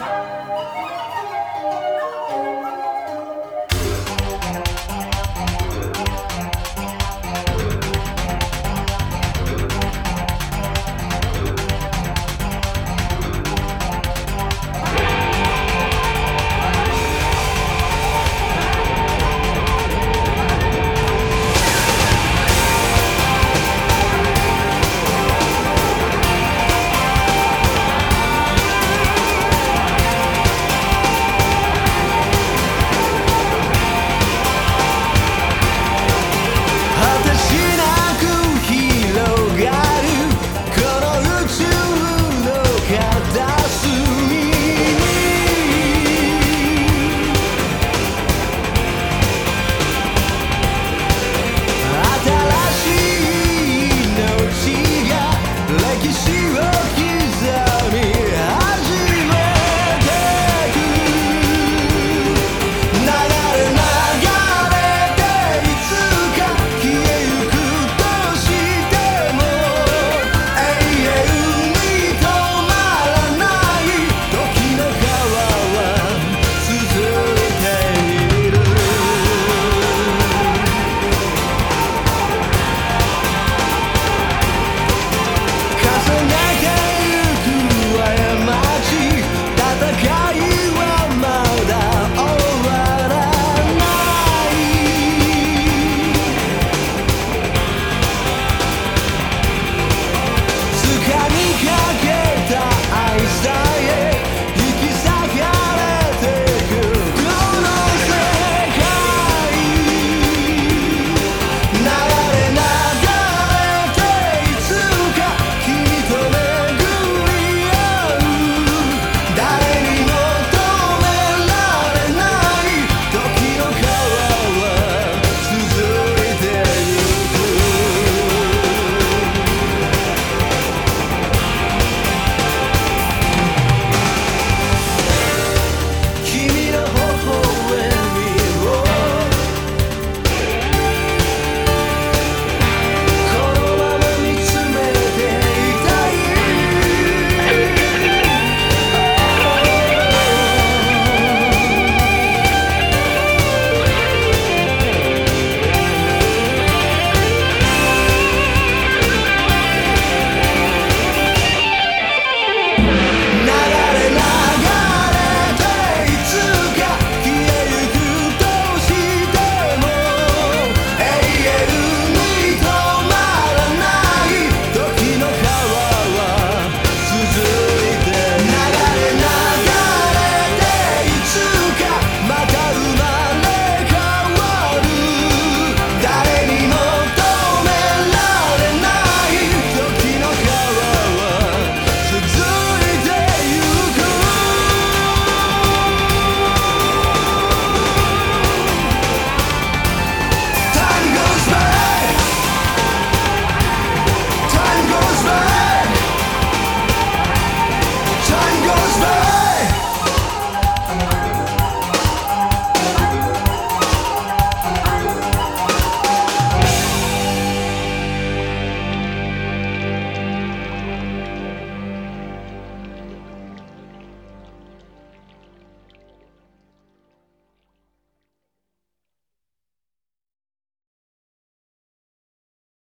Música